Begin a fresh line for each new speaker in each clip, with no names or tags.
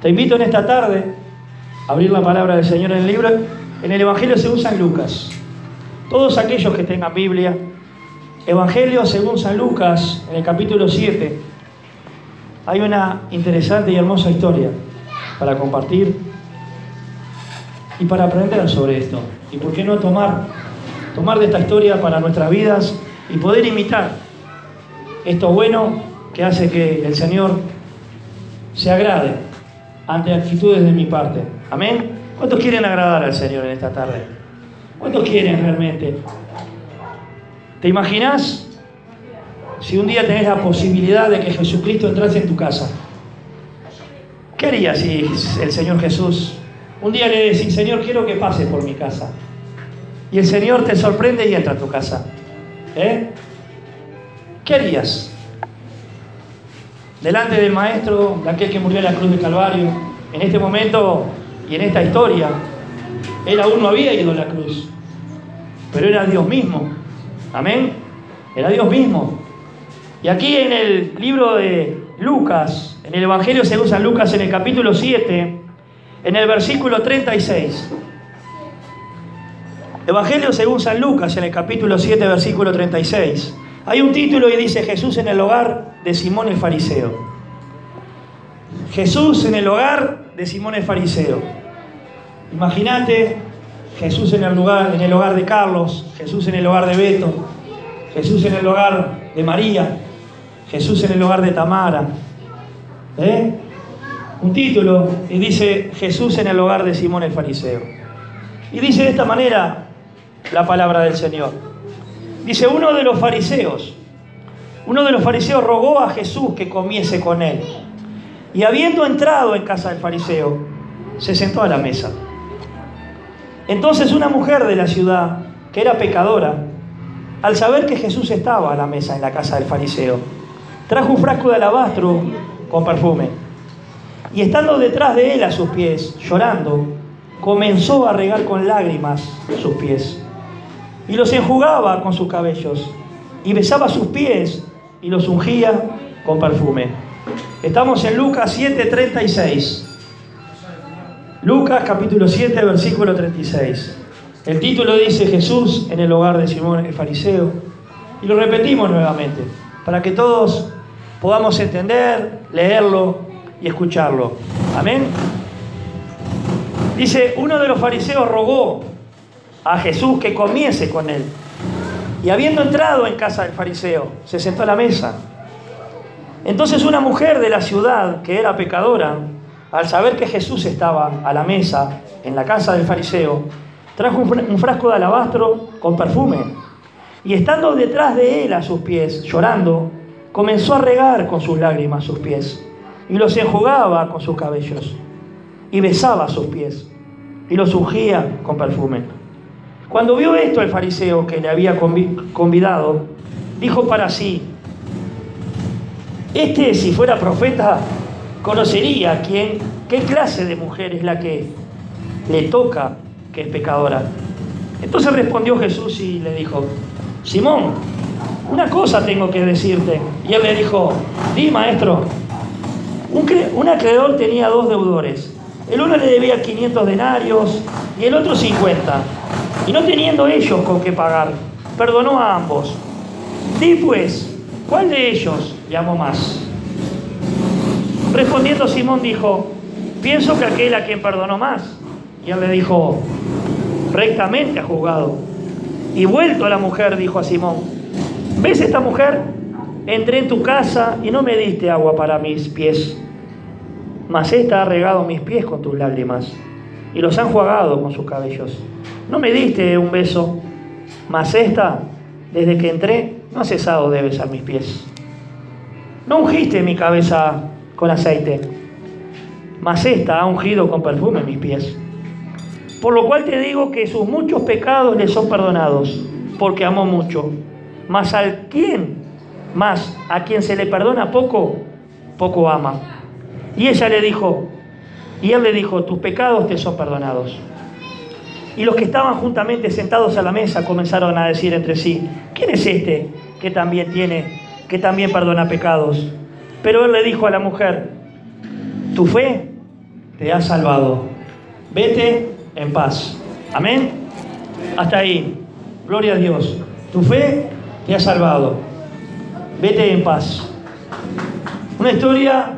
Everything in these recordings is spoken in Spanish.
Te invito en esta tarde a abrir la palabra del Señor en el libro, en el Evangelio según San Lucas. Todos aquellos que tengan Biblia, Evangelio según San Lucas, en el capítulo 7, hay una interesante y hermosa historia para compartir y para aprender sobre esto. Y por qué no tomar, tomar de esta historia para nuestras vidas y poder imitar esto bueno que hace que el Señor se agrade ante actitudes de mi parte. Amén. ¿Cuántos quieren agradar al Señor en esta tarde? ¿Cuántos quieren realmente? ¿Te imaginas si un día tenés la posibilidad de que Jesucristo entrase en tu casa? ¿Qué harías si el Señor Jesús un día le decís, Señor, quiero que pase por mi casa? Y el Señor te sorprende y entra a tu casa. ¿Eh? ¿Qué harías? Delante del Maestro, de aquel que murió en la cruz de Calvario, en este momento y en esta historia, él aún no había ido a la cruz, pero era Dios mismo. Amén. Era Dios mismo. Y aquí en el libro de Lucas, en el Evangelio según San Lucas, en el capítulo 7, en el versículo 36. Evangelio según San Lucas, en el capítulo 7, versículo 36. Hay un título y dice Jesús en el hogar de Simón el Fariseo. Jesús en el hogar de Simón el Fariseo. Imagínate Jesús en el, lugar, en el hogar de Carlos, Jesús en el hogar de Beto, Jesús en el hogar de María, Jesús en el hogar de Tamara. ¿Eh? Un título y dice Jesús en el hogar de Simón el Fariseo. Y dice de esta manera la palabra del Señor. Dice, uno de los fariseos, uno de los fariseos rogó a Jesús que comiese con él. Y habiendo entrado en casa del fariseo, se sentó a la mesa. Entonces una mujer de la ciudad, que era pecadora, al saber que Jesús estaba a la mesa en la casa del fariseo, trajo un frasco de alabastro con perfume. Y estando detrás de él a sus pies, llorando, comenzó a regar con lágrimas sus pies y los enjugaba con sus cabellos y besaba sus pies y los ungía con perfume. Estamos en Lucas 7:36. Lucas capítulo 7, versículo 36. El título dice Jesús en el hogar de Simón el fariseo. Y lo repetimos nuevamente, para que todos podamos entender, leerlo y escucharlo. Amén. Dice, uno de los fariseos rogó a Jesús que comiese con él. Y habiendo entrado en casa del fariseo, se sentó a la mesa. Entonces una mujer de la ciudad, que era pecadora, al saber que Jesús estaba a la mesa en la casa del fariseo, trajo un frasco de alabastro con perfume. Y estando detrás de él a sus pies, llorando, comenzó a regar con sus lágrimas sus pies. Y los enjugaba con sus cabellos. Y besaba sus pies. Y los ungía con perfume. Cuando vio esto el fariseo que le había convidado, dijo para sí, este si fuera profeta conocería quién, qué clase de mujer es la que le toca que es pecadora. Entonces respondió Jesús y le dijo, Simón, una cosa tengo que decirte. Y él le dijo, di maestro, un, un acreedor tenía dos deudores. El uno le debía 500 denarios y el otro 50. Y no teniendo ellos con qué pagar, perdonó a ambos. Di pues, ¿cuál de ellos llamó más? Respondiendo Simón dijo, pienso que aquel a quien perdonó más. Y él le dijo, rectamente ha juzgado. Y vuelto a la mujer, dijo a Simón, ¿ves esta mujer? Entré en tu casa y no me diste agua para mis pies, mas esta ha regado mis pies con tus lágrimas y los han jugado con sus cabellos. No me diste un beso, mas esta, desde que entré, no ha cesado de besar mis pies. No ungiste mi cabeza con aceite, mas esta ha ungido con perfume mis pies. Por lo cual te digo que sus muchos pecados le son perdonados, porque amó mucho. Mas al quien, más a quien se le perdona poco, poco ama. Y ella le dijo, y él le dijo, tus pecados te son perdonados. Y los que estaban juntamente sentados a la mesa comenzaron a decir entre sí, ¿quién es este que también tiene, que también perdona pecados? Pero él le dijo a la mujer, tu fe te ha salvado. Vete en paz. Amén. Hasta ahí. Gloria a Dios. Tu fe te ha salvado. Vete en paz. Una historia,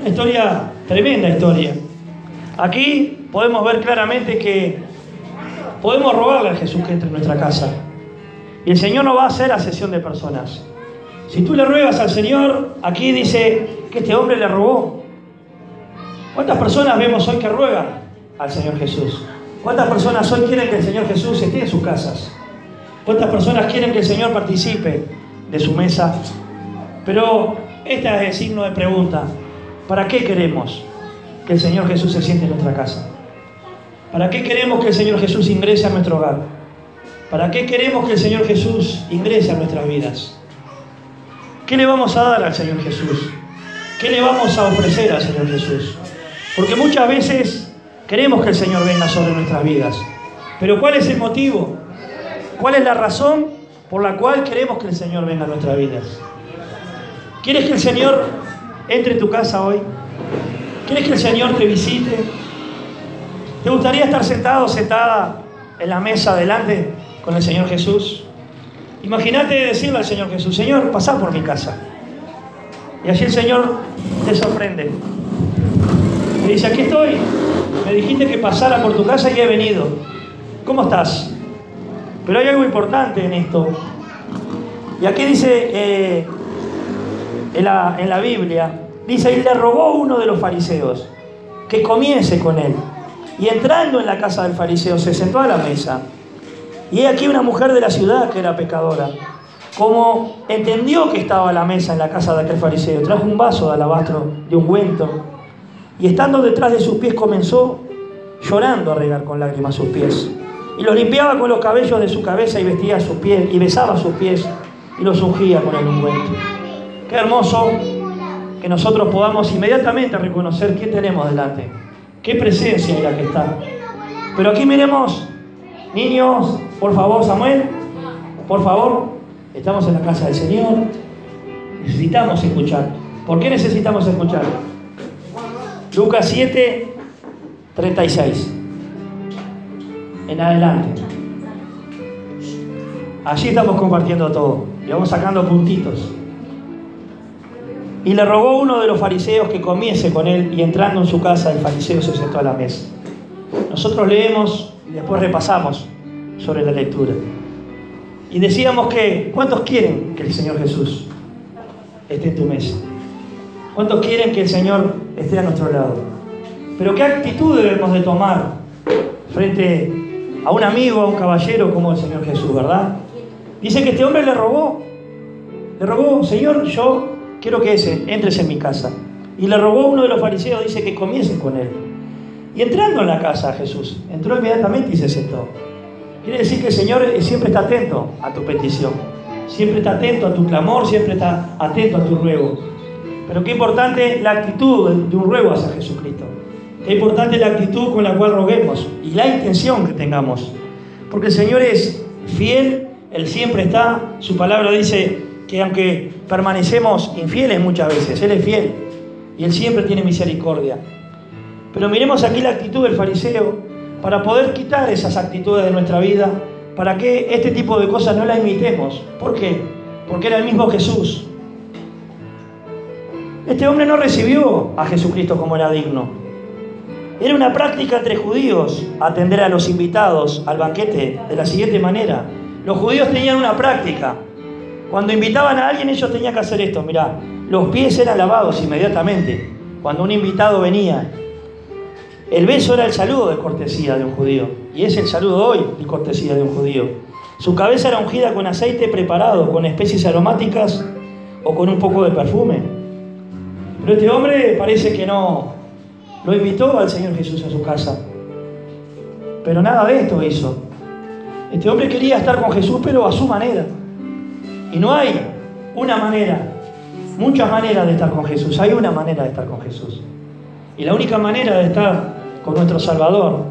una historia, tremenda historia. Aquí podemos ver claramente que podemos robarle a Jesús que entre en nuestra casa. Y el Señor no va a hacer a sesión de personas. Si tú le ruegas al Señor, aquí dice que este hombre le robó. ¿Cuántas personas vemos hoy que ruegan al Señor Jesús? ¿Cuántas personas hoy quieren que el Señor Jesús esté en sus casas? ¿Cuántas personas quieren que el Señor participe de su mesa? Pero este es el signo de pregunta. ¿Para qué queremos que el Señor Jesús se siente en nuestra casa? ¿Para qué queremos que el Señor Jesús ingrese a nuestro hogar? ¿Para qué queremos que el Señor Jesús ingrese a nuestras vidas? ¿Qué le vamos a dar al Señor Jesús? ¿Qué le vamos a ofrecer al Señor Jesús? Porque muchas veces queremos que el Señor venga sobre nuestras vidas. Pero ¿cuál es el motivo? ¿Cuál es la razón por la cual queremos que el Señor venga a nuestras vidas? ¿Quieres que el Señor entre en tu casa hoy? ¿Quieres que el Señor te visite? ¿Te gustaría estar sentado, sentada en la mesa delante con el Señor Jesús? Imagínate decirle al Señor Jesús, Señor, pasá por mi casa. Y así el Señor te sorprende. Y dice, aquí estoy. Me dijiste que pasara por tu casa y he venido. ¿Cómo estás? Pero hay algo importante en esto. Y aquí dice eh, en, la, en la Biblia, dice, y le rogó uno de los fariseos que comiese con él. Y entrando en la casa del fariseo, se sentó a la mesa. Y he aquí una mujer de la ciudad que era pecadora. Como entendió que estaba a la mesa en la casa de aquel fariseo, trajo un vaso de alabastro de ungüento. Y estando detrás de sus pies comenzó llorando a regar con lágrimas sus pies. Y los limpiaba con los cabellos de su cabeza y vestía sus pies y besaba sus pies y los ungía con el ungüento. Qué hermoso que nosotros podamos inmediatamente reconocer quién tenemos delante Qué presencia es la que está. Pero aquí miremos, niños, por favor, Samuel, por favor, estamos en la casa del Señor. Necesitamos escuchar. ¿Por qué necesitamos escuchar? Lucas 7, 36. En adelante. Allí estamos compartiendo todo. Y vamos sacando puntitos. Y le rogó uno de los fariseos que comiese con él y entrando en su casa el fariseo se sentó a la mesa. Nosotros leemos y después repasamos sobre la lectura. Y decíamos que, ¿cuántos quieren que el Señor Jesús esté en tu mesa? ¿Cuántos quieren que el Señor esté a nuestro lado? Pero ¿qué actitud debemos de tomar frente a un amigo, a un caballero como el Señor Jesús, verdad? Dice que este hombre le rogó, le rogó, Señor, yo quiero que ese entres en mi casa. Y le rogó uno de los fariseos, dice que comiesen con él. Y entrando en la casa Jesús, entró inmediatamente y se sentó. Quiere decir que el Señor siempre está atento a tu petición, siempre está atento a tu clamor, siempre está atento a tu ruego. Pero qué importante la actitud de un ruego hacia Jesucristo. Qué importante la actitud con la cual roguemos y la intención que tengamos. Porque el Señor es fiel, Él siempre está, su palabra dice, que aunque permanecemos infieles muchas veces, Él es fiel y Él siempre tiene misericordia. Pero miremos aquí la actitud del fariseo para poder quitar esas actitudes de nuestra vida, para que este tipo de cosas no las imitemos. ¿Por qué? Porque era el mismo Jesús. Este hombre no recibió a Jesucristo como era digno. Era una práctica entre judíos atender a los invitados al banquete de la siguiente manera. Los judíos tenían una práctica. Cuando invitaban a alguien ellos tenían que hacer esto, mirá, los pies eran lavados inmediatamente cuando un invitado venía. El beso era el saludo de cortesía de un judío y es el saludo hoy de cortesía de un judío. Su cabeza era ungida con aceite preparado, con especies aromáticas o con un poco de perfume. Pero este hombre parece que no lo invitó al Señor Jesús a su casa. Pero nada de esto hizo. Este hombre quería estar con Jesús, pero a su manera. Y no hay una manera, muchas maneras de estar con Jesús, hay una manera de estar con Jesús. Y la única manera de estar con nuestro Salvador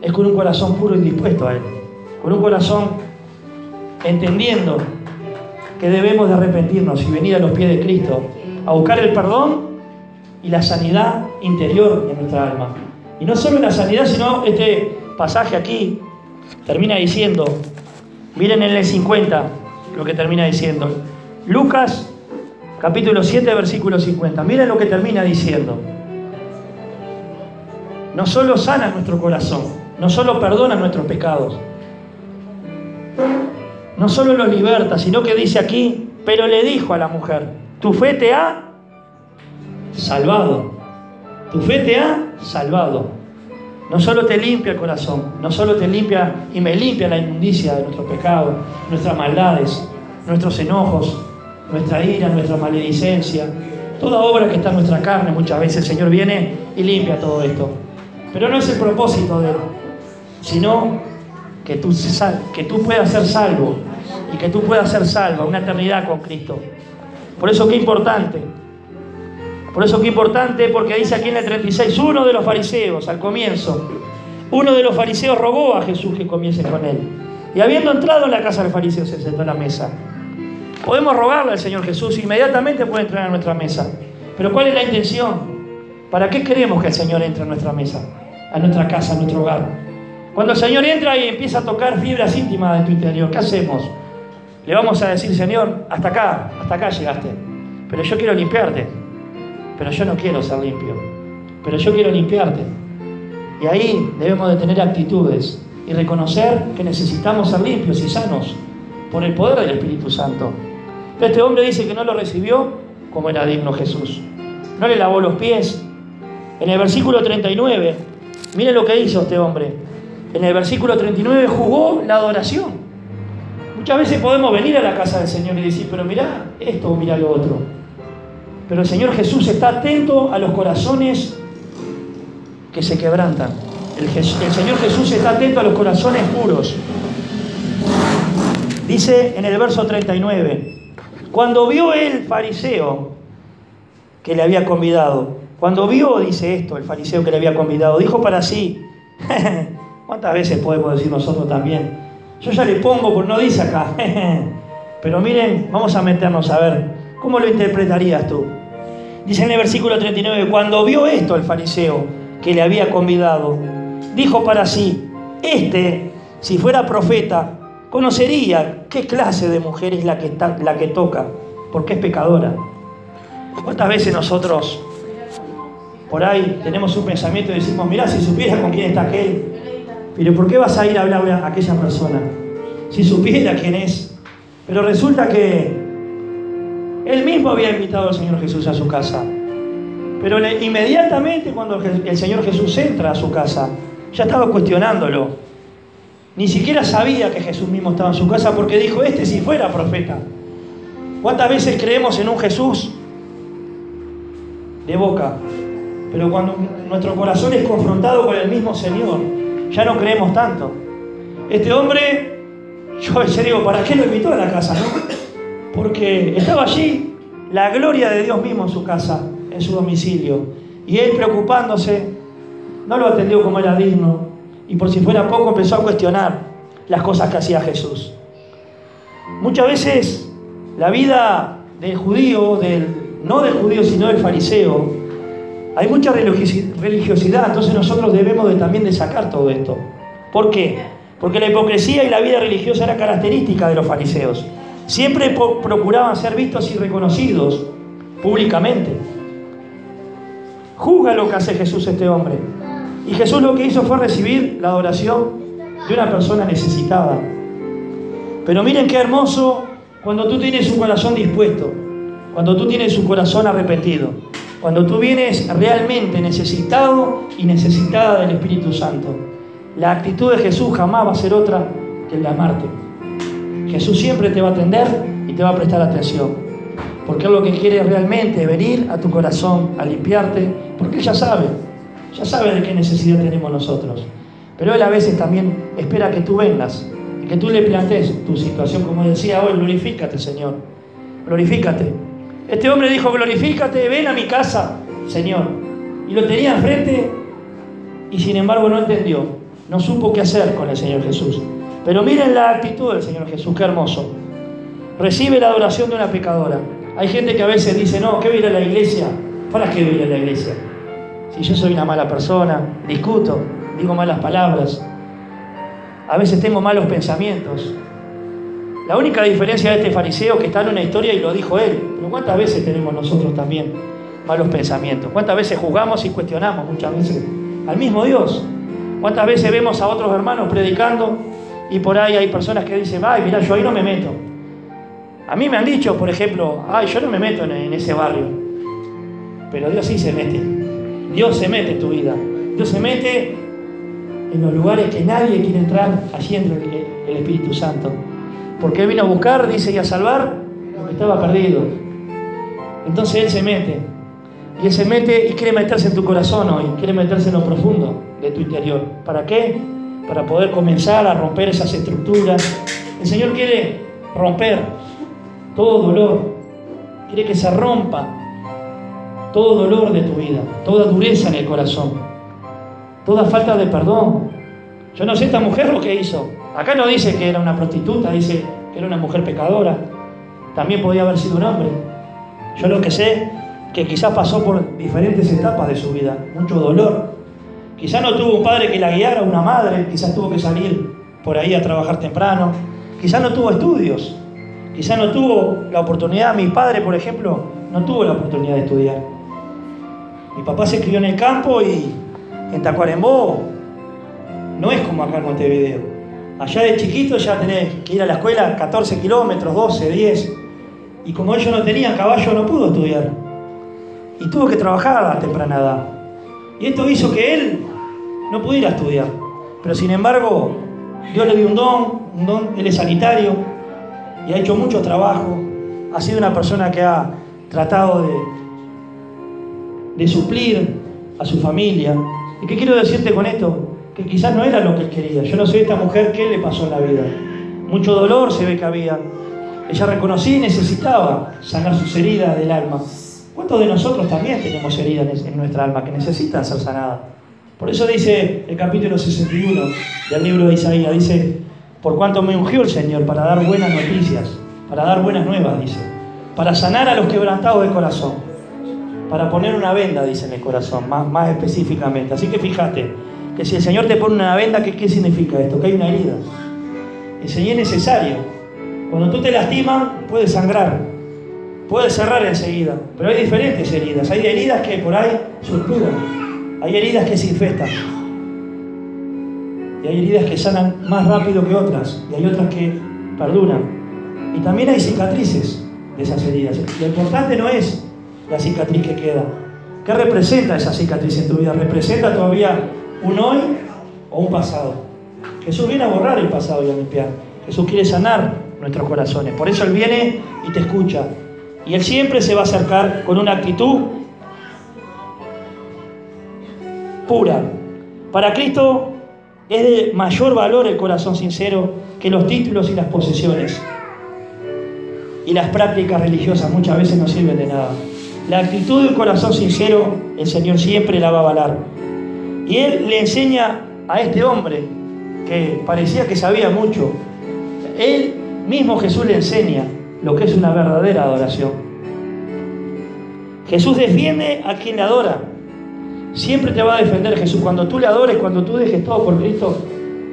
es con un corazón puro y dispuesto a Él, con un corazón entendiendo que debemos de arrepentirnos y venir a los pies de Cristo, a buscar el perdón y la sanidad interior de nuestra alma. Y no solo la sanidad, sino este pasaje aquí termina diciendo, miren en el 50 lo que termina diciendo. Lucas capítulo 7, versículo 50. Miren lo que termina diciendo. No solo sana nuestro corazón, no solo perdona nuestros pecados, no solo los liberta, sino que dice aquí, pero le dijo a la mujer, tu fe te ha salvado. Tu fe te ha salvado. No solo te limpia el corazón, no solo te limpia y me limpia la inmundicia de nuestros pecados, nuestras maldades, nuestros enojos, nuestra ira, nuestra maledicencia, toda obra que está en nuestra carne, muchas veces el Señor viene y limpia todo esto. Pero no es el propósito de Él, sino que tú, que tú puedas ser salvo y que tú puedas ser salvo, una eternidad con Cristo. Por eso qué importante. Por eso qué importante, porque dice aquí en el 36, uno de los fariseos, al comienzo, uno de los fariseos rogó a Jesús que comience con él. Y habiendo entrado en la casa del fariseo, se sentó a la mesa. Podemos rogarle al Señor Jesús, inmediatamente puede entrar a nuestra mesa. Pero ¿cuál es la intención? ¿Para qué queremos que el Señor entre a nuestra mesa, a nuestra casa, a nuestro hogar? Cuando el Señor entra y empieza a tocar fibras íntimas de tu interior, ¿qué hacemos? Le vamos a decir, Señor, hasta acá, hasta acá llegaste. Pero yo quiero limpiarte. Pero yo no quiero ser limpio. Pero yo quiero limpiarte. Y ahí debemos de tener actitudes y reconocer que necesitamos ser limpios y sanos por el poder del Espíritu Santo. Este hombre dice que no lo recibió como era digno Jesús. No le lavó los pies. En el versículo 39, miren lo que hizo este hombre. En el versículo 39 jugó la adoración. Muchas veces podemos venir a la casa del Señor y decir, pero mira esto o mira lo otro. Pero el Señor Jesús está atento a los corazones que se quebrantan. El, Señor Jesús está atento a los corazones puros. Dice en el verso 39, cuando vio el fariseo que le había convidado, cuando vio, dice esto, el fariseo que le había convidado, dijo para sí, ¿cuántas veces podemos decir nosotros también? Yo ya le pongo, porque no dice acá. Pero miren, vamos a meternos a ver, ¿cómo lo interpretarías tú? Dice en el versículo 39, cuando vio esto el fariseo que le había convidado, dijo para sí, este, si fuera profeta, conocería qué clase de mujer es la que, la que toca, porque es pecadora. ¿Cuántas veces nosotros por ahí tenemos un pensamiento y decimos, mirá, si supieras con quién está aquel, pero ¿por qué vas a ir a hablarle a aquella persona? Si supiera quién es. Pero resulta que él mismo había invitado al Señor Jesús a su casa. Pero inmediatamente cuando el Señor Jesús entra a su casa, ya estaba cuestionándolo. Ni siquiera sabía que Jesús mismo estaba en su casa porque dijo, este si fuera profeta. ¿Cuántas veces creemos en un Jesús de boca? Pero cuando nuestro corazón es confrontado con el mismo Señor, ya no creemos tanto. Este hombre, yo se digo, ¿para qué lo invitó a la casa? Porque estaba allí la gloria de Dios mismo en su casa, en su domicilio. Y él preocupándose, no lo atendió como era digno. Y por si fuera poco empezó a cuestionar las cosas que hacía Jesús. Muchas veces la vida del judío, del, no del judío, sino del fariseo, hay mucha religiosidad, entonces nosotros debemos de, también de sacar todo esto. ¿Por qué? Porque la hipocresía y la vida religiosa era característica de los fariseos. Siempre procuraban ser vistos y reconocidos públicamente. Juzga lo que hace Jesús este hombre. Y Jesús lo que hizo fue recibir la adoración de una persona necesitada. Pero miren qué hermoso cuando tú tienes un corazón dispuesto, cuando tú tienes un corazón arrepentido. Cuando tú vienes realmente necesitado y necesitada del Espíritu Santo, la actitud de Jesús jamás va a ser otra que el de amarte. Jesús siempre te va a atender y te va a prestar atención. Porque Él lo que quiere realmente es venir a tu corazón, a limpiarte, porque Él ya sabe, ya sabe de qué necesidad tenemos nosotros. Pero Él a veces también espera que tú vengas y que tú le plantees tu situación, como decía hoy, glorifícate, Señor. Glorifícate. Este hombre dijo, glorifícate, ven a mi casa, Señor. Y lo tenía enfrente y sin embargo no entendió, no supo qué hacer con el Señor Jesús. Pero miren la actitud del Señor Jesús, qué hermoso. Recibe la adoración de una pecadora. Hay gente que a veces dice, no, ¿qué voy a la iglesia ¿Para qué voy a la iglesia? Si yo soy una mala persona, discuto, digo malas palabras, a veces tengo malos pensamientos. La única diferencia de este fariseo que está en una historia y lo dijo él, pero ¿cuántas veces tenemos nosotros también malos pensamientos? ¿Cuántas veces juzgamos y cuestionamos muchas veces al mismo Dios? ¿Cuántas veces vemos a otros hermanos predicando y por ahí hay personas que dicen, ay, mira, yo ahí no me meto? A mí me han dicho, por ejemplo, ay, yo no me meto en, ese barrio. Pero Dios sí se mete. Dios se mete en tu vida. Dios se mete en los lugares que nadie quiere entrar. Allí entra el, Espíritu Santo. Porque Él vino a buscar, dice, y a salvar lo que estaba perdido. Entonces Él se mete. Y Él se mete y quiere meterse en tu corazón hoy. Quiere meterse en lo profundo de tu interior. ¿Para qué? Para poder comenzar a romper esas estructuras. El Señor quiere romper todo dolor. Quiere que se rompa todo dolor de tu vida, toda dureza en el corazón, toda falta de perdón. Yo no sé esta mujer lo que hizo. Acá no dice que era una prostituta, dice que era una mujer pecadora. También podía haber sido un hombre. Yo lo que sé que quizás pasó por diferentes etapas de su vida, mucho dolor. Quizás no tuvo un padre que la guiara, una madre, quizás tuvo que salir por ahí a trabajar temprano. Quizás no tuvo estudios, Quizá no tuvo la oportunidad, mi padre, por ejemplo, no tuvo la oportunidad de estudiar. Mi papá se crió en el campo y en Tacuarembó no es como acá en Montevideo. Allá de chiquito ya tenés que ir a la escuela 14 kilómetros, 12, 10. Y como ellos no tenían caballo, no pudo estudiar. Y tuvo que trabajar a temprana edad. Y esto hizo que él no pudiera estudiar. Pero sin embargo, Dios le dio un don, un don, él es sanitario, y ha hecho mucho trabajo. Ha sido una persona que ha tratado de, suplir a su familia. ¿Y qué quiero decirte con esto? Que quizás no era lo que él quería. Yo no sé esta mujer qué le pasó en la vida. Mucho dolor se ve que había. Ella reconocía y necesitaba sanar sus heridas del alma. ¿Cuántos de nosotros también tenemos heridas en nuestra alma que necesitan ser sanadas? Por eso dice el capítulo 61 del libro de Isaías, dice, por cuanto me ungió el Señor para dar buenas noticias, para dar buenas nuevas, dice, para sanar a los quebrantados de corazón, para poner una venda, dice en el corazón, más, más específicamente. Así que fíjate, que si el Señor te pone una venda, ¿qué, ¿qué significa esto? Que hay una herida. El Señor es necesario. Cuando tú te lastimas, puedes sangrar, puedes cerrar enseguida, pero hay diferentes heridas. Hay heridas que por ahí suturan, hay heridas que se infestan. Y hay heridas que sanan más rápido que otras, y hay otras que perduran. Y también hay cicatrices de esas heridas. Lo importante no es la cicatriz que queda. ¿Qué representa esa cicatriz en tu vida? ¿Representa todavía un hoy o un pasado? Jesús viene a borrar el pasado y a limpiar. Jesús quiere sanar nuestros corazones. Por eso Él viene y te escucha. Y Él siempre se va a acercar con una actitud pura. Para Cristo es de mayor valor el corazón sincero que los títulos y las posesiones. Y las prácticas religiosas muchas veces no sirven de nada. La actitud del corazón sincero, el Señor siempre la va a avalar. Y Él le enseña a este hombre, que parecía que sabía mucho, Él mismo Jesús le enseña lo que es una verdadera adoración. Jesús defiende a quien le adora. Siempre te va a defender Jesús. Cuando tú le adores, cuando tú dejes todo por Cristo,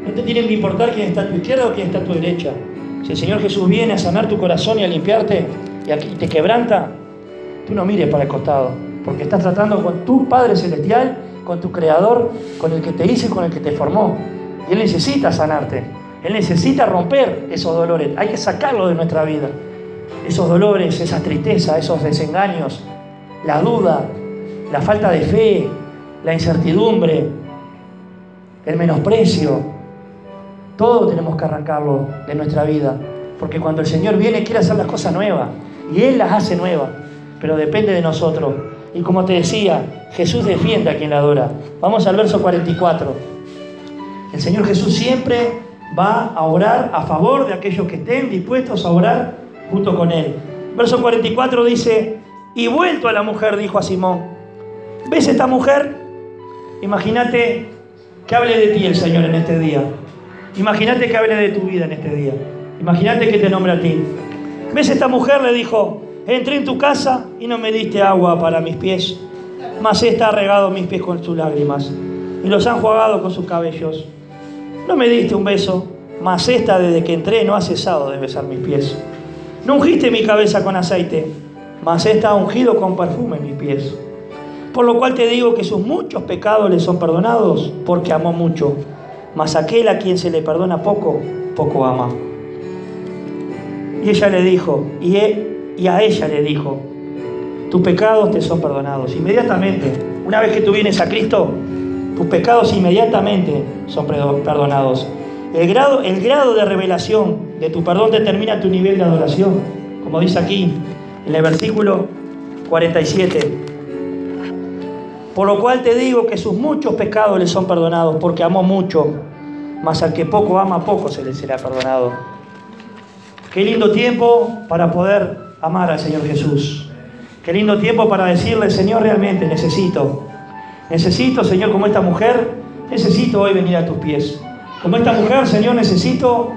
no te tiene que importar quién está a tu izquierda o quién está a tu derecha. Si el Señor Jesús viene a sanar tu corazón y a limpiarte y te quebranta, tú no mires para el costado, porque estás tratando con tu Padre Celestial, con tu Creador, con el que te hizo y con el que te formó. Y Él necesita sanarte. Él necesita romper esos dolores. Hay que sacarlo de nuestra vida. Esos dolores, esa tristeza, esos desengaños, la duda, la falta de fe, la incertidumbre, el menosprecio. Todo tenemos que arrancarlo de nuestra vida. Porque cuando el Señor viene quiere hacer las cosas nuevas. Y Él las hace nuevas. Pero depende de nosotros. Y como te decía, Jesús defiende a quien la adora. Vamos al verso 44. El Señor Jesús siempre va a orar a favor de aquellos que estén dispuestos a orar junto con Él. Verso 44 dice, y vuelto a la mujer, dijo a Simón, ¿ves esta mujer? Imagínate que hable de ti el Señor en este día. Imagínate que hable de tu vida en este día. Imagínate que te nombre a ti. ¿Ves esta mujer? Le dijo, Entré en tu casa y no me diste agua para mis pies, mas esta ha regado mis pies con sus lágrimas y los han jugado con sus cabellos. No me diste un beso, mas esta desde que entré no ha cesado de besar mis pies. No ungiste mi cabeza con aceite, mas esta ha ungido con perfume mis pies. Por lo cual te digo que sus muchos pecados le son perdonados, porque amó mucho. Mas aquel a quien se le perdona poco, poco ama. Y ella le dijo, y, a ella le dijo, tus pecados te son perdonados. Inmediatamente, una vez que tú vienes a Cristo, tus pecados inmediatamente son perdonados. El grado, el grado de revelación de tu perdón determina tu nivel de adoración, como dice aquí en el versículo 47. Por lo cual te digo que sus muchos pecados le son perdonados, porque amó mucho, mas al que poco ama, poco se le será perdonado. Qué lindo tiempo para poder amar al Señor Jesús. Qué lindo tiempo para decirle, Señor, realmente necesito. Necesito, Señor, como esta mujer, necesito hoy venir a tus pies. Como esta mujer, Señor, necesito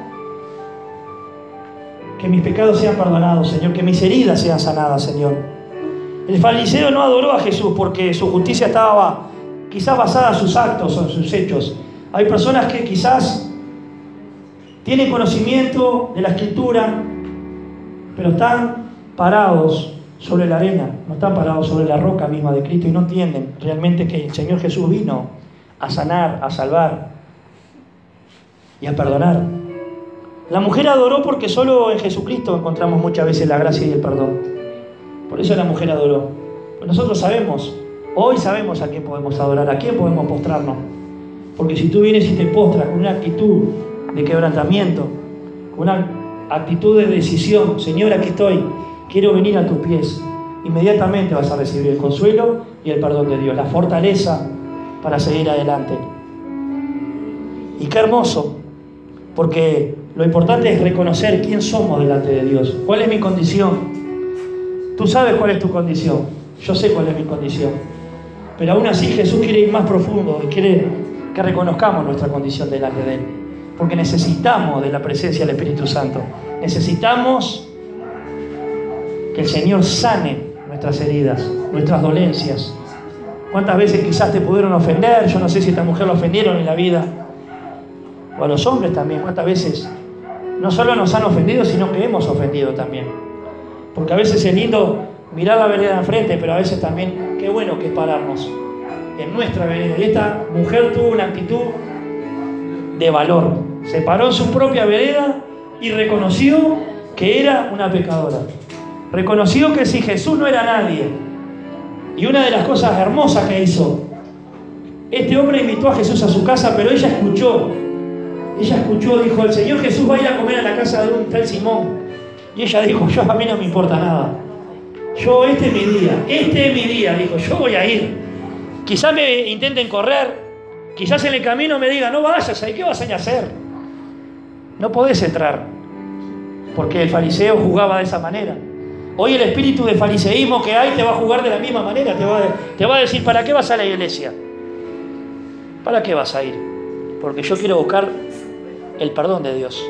que mis pecados sean perdonados, Señor, que mis heridas sean sanadas, Señor. El fariseo no adoró a Jesús porque su justicia estaba quizás basada en sus actos o en sus hechos. Hay personas que quizás tienen conocimiento de la escritura, pero están parados sobre la arena, no están parados sobre la roca misma de Cristo y no entienden realmente que el Señor Jesús vino a sanar, a salvar y a perdonar. La mujer adoró porque solo en Jesucristo encontramos muchas veces la gracia y el perdón. Por eso la mujer adoró. Nosotros sabemos, hoy sabemos a quién podemos adorar, a quién podemos postrarnos. Porque si tú vienes y te postras con una actitud de quebrantamiento, con una actitud de decisión, Señor, aquí estoy, quiero venir a tus pies, inmediatamente vas a recibir el consuelo y el perdón de Dios, la fortaleza para seguir adelante. Y qué hermoso, porque lo importante es reconocer quién somos delante de Dios. ¿Cuál es mi condición? Tú sabes cuál es tu condición. Yo sé cuál es mi condición. Pero aún así Jesús quiere ir más profundo y quiere que reconozcamos nuestra condición delante de Él. Porque necesitamos de la presencia del Espíritu Santo. Necesitamos que el Señor sane nuestras heridas, nuestras dolencias. ¿Cuántas veces quizás te pudieron ofender? Yo no sé si esta mujer lo ofendieron en la vida. O a los hombres también. ¿Cuántas veces no solo nos han ofendido, sino que hemos ofendido también. Porque a veces es lindo mirar la vereda enfrente, pero a veces también qué bueno que es pararnos en nuestra vereda. Y esta mujer tuvo una actitud de valor. Se paró en su propia vereda y reconoció que era una pecadora. Reconoció que si Jesús no era nadie. Y una de las cosas hermosas que hizo, este hombre invitó a Jesús a su casa, pero ella escuchó ella escuchó, dijo, el Señor Jesús va a ir a comer a la casa de un tal Simón. Y ella dijo, yo a mí no me importa nada. Yo, este es mi día, este es mi día, dijo, yo voy a ir. Quizás me intenten correr, quizás en el camino me digan, no vayas ahí, ¿qué vas a hacer? No podés entrar, porque el fariseo jugaba de esa manera. Hoy el espíritu de fariseísmo que hay te va a jugar de la misma manera, te va, te va a decir, ¿para qué vas a la iglesia? ¿Para qué vas a ir? Porque yo quiero buscar el perdón de Dios.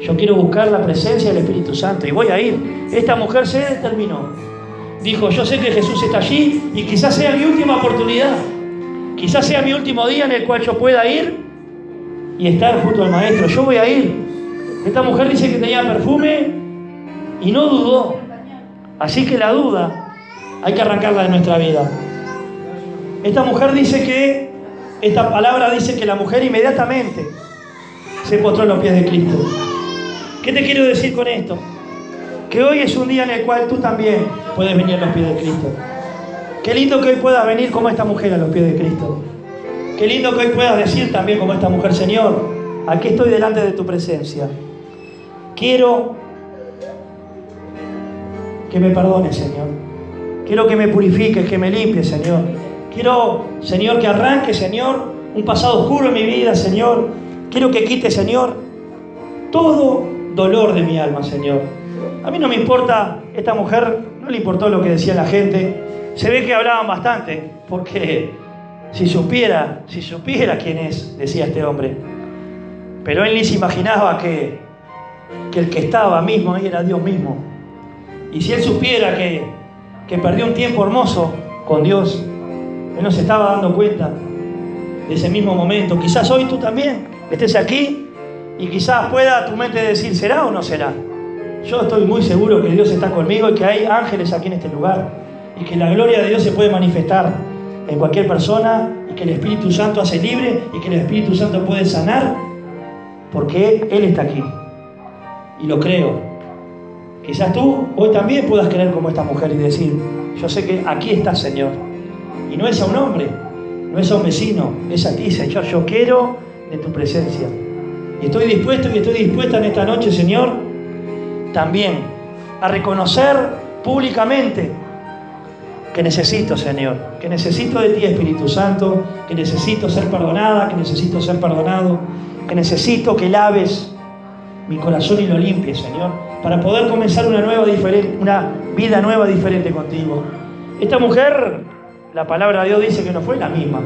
Yo quiero buscar la presencia del Espíritu Santo y voy a ir. Esta mujer se determinó. Dijo, yo sé que Jesús está allí y quizás sea mi última oportunidad. Quizás sea mi último día en el cual yo pueda ir y estar junto al Maestro. Yo voy a ir. Esta mujer dice que tenía perfume y no dudó. Así que la duda hay que arrancarla de nuestra vida. Esta mujer dice que, esta palabra dice que la mujer inmediatamente se postró en los pies de Cristo. ¿Qué te quiero decir con esto? Que hoy es un día en el cual tú también puedes venir a los pies de Cristo. Qué lindo que hoy puedas venir como esta mujer a los pies de Cristo. Qué lindo que hoy puedas decir también como esta mujer, Señor, aquí estoy delante de tu presencia. Quiero que me perdones, Señor. Quiero que me purifiques, que me limpies, Señor. Quiero, Señor, que arranque, Señor, un pasado oscuro en mi vida, Señor Quiero que quite, Señor, todo dolor de mi alma, Señor. A mí no me importa, esta mujer no le importó lo que decía la gente. Se ve que hablaban bastante, porque si supiera, si supiera quién es, decía este hombre. Pero él ni se imaginaba que, que el que estaba mismo ahí era Dios mismo. Y si él supiera que, que perdió un tiempo hermoso con Dios, él no se estaba dando cuenta de ese mismo momento. Quizás hoy tú también estés aquí y quizás pueda tu mente decir, ¿será o no será? Yo estoy muy seguro que Dios está conmigo y que hay ángeles aquí en este lugar y que la gloria de Dios se puede manifestar en cualquier persona y que el Espíritu Santo hace libre y que el Espíritu Santo puede sanar porque Él está aquí. Y lo creo. Quizás tú hoy también puedas creer como esta mujer y decir, yo sé que aquí está Señor. Y no es a un hombre, no es a un vecino, es a ti Señor. Yo quiero de tu presencia. Y estoy dispuesto y estoy dispuesta en esta noche, Señor, también a reconocer públicamente que necesito, Señor, que necesito de ti, Espíritu Santo, que necesito ser perdonada, que necesito ser perdonado, que necesito que laves mi corazón y lo limpies, Señor, para poder comenzar una, nueva, vida nueva diferente contigo. Esta mujer, la palabra de Dios dice que no fue la misma,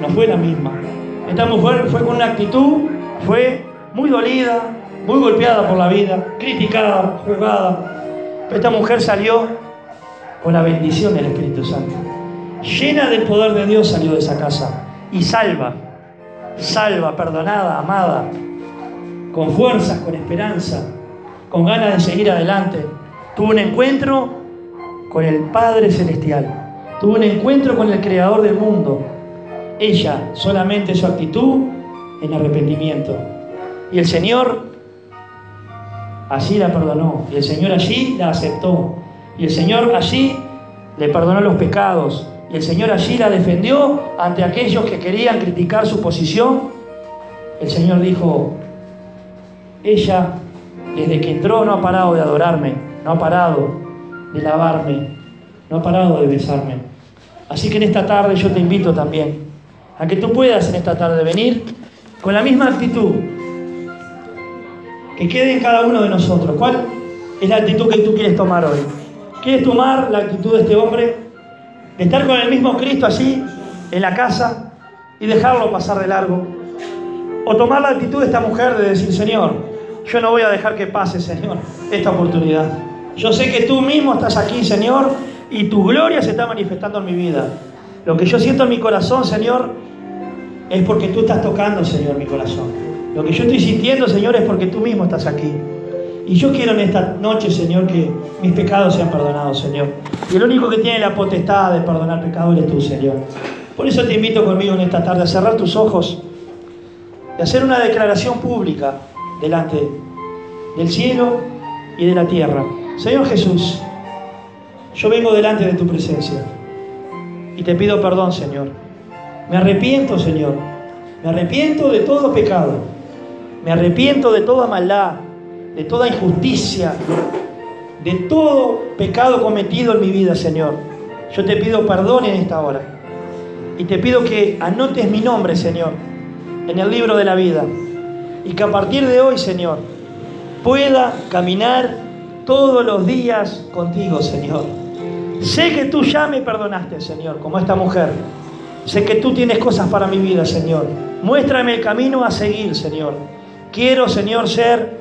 no fue la misma. Esta mujer fue con una actitud, fue muy dolida, muy golpeada por la vida, criticada, juzgada. Pero esta mujer salió con la bendición del Espíritu Santo. Llena del poder de Dios salió de esa casa y salva, salva, perdonada, amada, con fuerzas, con esperanza, con ganas de seguir adelante. Tuvo un encuentro con el Padre Celestial, tuvo un encuentro con el Creador del mundo. Ella, solamente su actitud en arrepentimiento. Y el Señor allí la perdonó, y el Señor allí la aceptó. Y el Señor allí le perdonó los pecados. Y el Señor allí la defendió ante aquellos que querían criticar su posición. El Señor dijo, ella desde que entró no ha parado de adorarme, no ha parado de lavarme, no ha parado de besarme. Así que en esta tarde yo te invito también a que tú puedas en esta tarde venir con la misma actitud que quede en cada uno de nosotros. ¿Cuál es la actitud que tú quieres tomar hoy? ¿Quieres tomar la actitud de este hombre? Estar con el mismo Cristo así, en la casa, y dejarlo pasar de largo. O tomar la actitud de esta mujer de decir, Señor, yo no voy a dejar que pase, Señor, esta oportunidad. Yo sé que tú mismo estás aquí, Señor, y tu gloria se está manifestando en mi vida. Lo que yo siento en mi corazón, Señor, es porque tú estás tocando, Señor, mi corazón. Lo que yo estoy sintiendo, Señor, es porque tú mismo estás aquí. Y yo quiero en esta noche, Señor, que mis pecados sean perdonados, Señor. Y el único que tiene la potestad de perdonar pecados eres tú, Señor. Por eso te invito conmigo en esta tarde a cerrar tus ojos y hacer una declaración pública delante del cielo y de la tierra. Señor Jesús, yo vengo delante de tu presencia y te pido perdón, Señor. Me arrepiento, Señor. Me arrepiento de todo pecado. Me arrepiento de toda maldad de toda injusticia, de todo pecado cometido en mi vida, Señor. Yo te pido perdón en esta hora. Y te pido que anotes mi nombre, Señor, en el libro de la vida. Y que a partir de hoy, Señor, pueda caminar todos los días contigo, Señor. Sé que tú ya me perdonaste, Señor, como esta mujer. Sé que tú tienes cosas para mi vida, Señor. Muéstrame el camino a seguir, Señor. Quiero, Señor, ser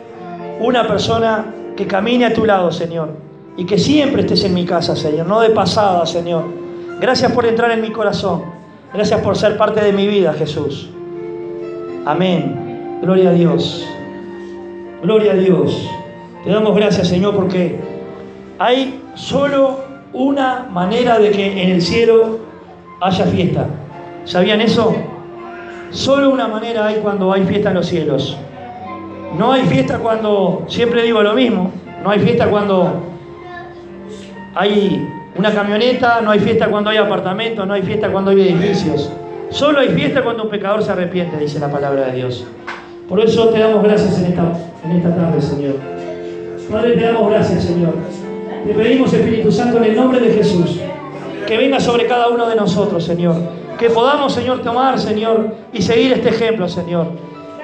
una persona que camine a tu lado, Señor, y que siempre estés en mi casa, Señor, no de pasada, Señor. Gracias por entrar en mi corazón. Gracias por ser parte de mi vida, Jesús. Amén. Gloria a Dios. Gloria a Dios. Te damos gracias, Señor, porque hay solo una manera de que en el cielo haya fiesta. ¿Sabían eso? Solo una manera hay cuando hay fiesta en los cielos. No hay fiesta cuando, siempre digo lo mismo, no hay fiesta cuando hay una camioneta, no hay fiesta cuando hay apartamentos, no hay fiesta cuando hay edificios. Solo hay fiesta cuando un pecador se arrepiente, dice la palabra de Dios. Por eso te damos gracias en esta, en esta tarde, Señor. Padre, te damos gracias, Señor. Te pedimos, Espíritu Santo, en el nombre de Jesús, que venga sobre cada uno de nosotros, Señor. Que podamos, Señor, tomar, Señor, y seguir este ejemplo, Señor.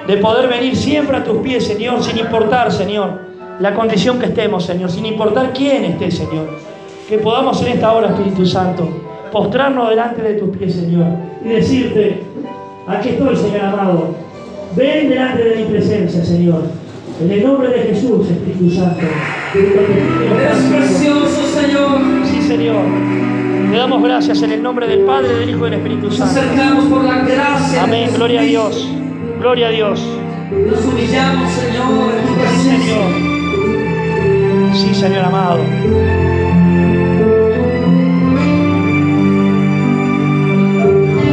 De poder venir siempre a tus pies, Señor, sin importar, Señor, la condición que estemos, Señor, sin importar quién esté, Señor. Que podamos en esta hora, Espíritu Santo, postrarnos delante de tus pies, Señor, y decirte, aquí estoy, Señor amado. Ven delante de mi presencia, Señor. En el nombre de Jesús, Espíritu Santo.
Eres precioso, Señor.
Sí, Señor. Te damos gracias en el nombre del Padre, del Hijo y del Espíritu Santo.
Nos acercamos por la gracia.
Amén. Gloria a Dios. Gloria a Dios.
Nos humillamos, Señor, en tu presencia.
Señor. Sí, Señor amado.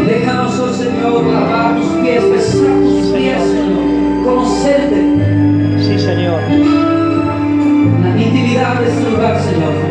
Déjanos, oh Señor, lavar tus pies, besar tus pies,
Señor.
Conocerte.
Sí, Señor.
La intimidad de este lugar, Señor.